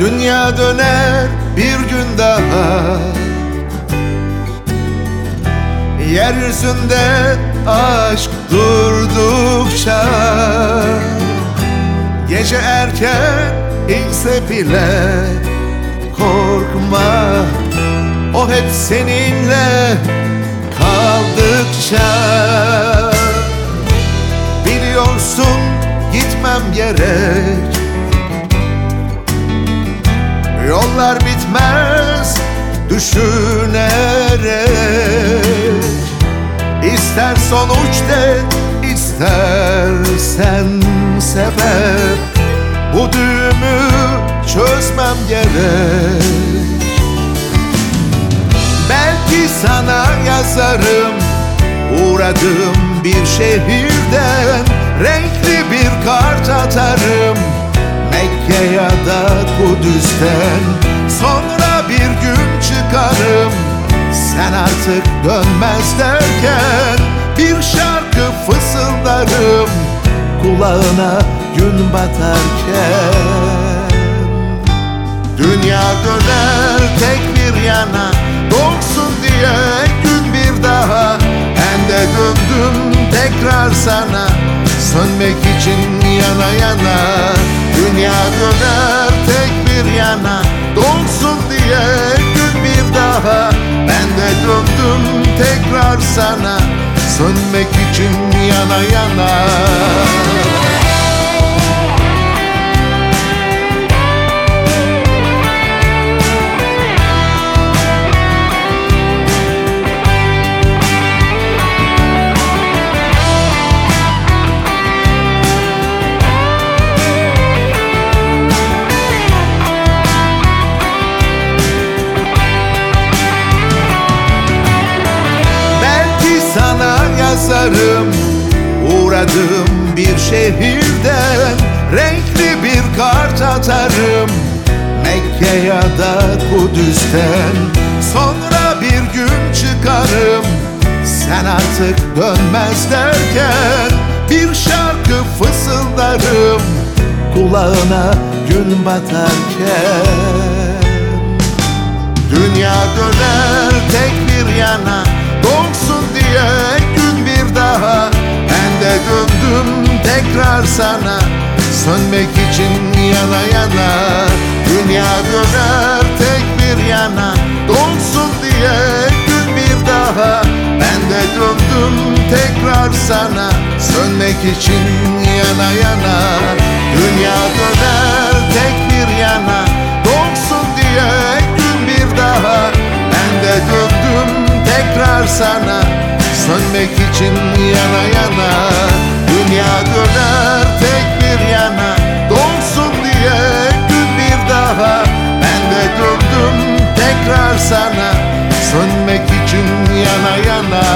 Dünya döner bir gün daha. Yeryüzünde aşk durdukça Gece erken inse bile korkma. O hep seninle kaldıkça Yollar bitmez düşünerek. İster sonuç de istersen sebep Bu düğümü çözmem gerek. Belki sana yazarım Uğradığım bir şehirden Renkli bir kart atarım. Mekke ya da Kudüs'ten Sonra bir gün çıkarım. Sen artık dönmez derken Bir şarkı fısıldarım Kulağına gün batarken. Dünya döner tek bir yana Dolsun diye gün bir daha. Ben de döndüm tekrar sana Sönmek için yana yana tekrar sana. Sönmek için yana yana yazarım. Uğradığım bir şehirden Renkli bir kart atarım. Mekke ya da Kudüs'ten Sonra bir gün çıkarım. Sen artık dönmez derken Bir şarkı fısıldarım. Kulağına gün batarken. Dünya döner tek bir yana tekrar sana. Sönmek için yana yana Dünya döner tek bir yana. Dolsun diye gün bir daha Ben de döndüm tekrar sana. Sönmek için yana yana Dünya döner tek bir yana. Dolsun diye gün bir daha Ben de döndüm tekrar sana. Sönmek için yana yana Dünya döner tek bir yana Dolsun diye gün bir daha. Ben de döndüm tekrar sana Sönmek için yana yana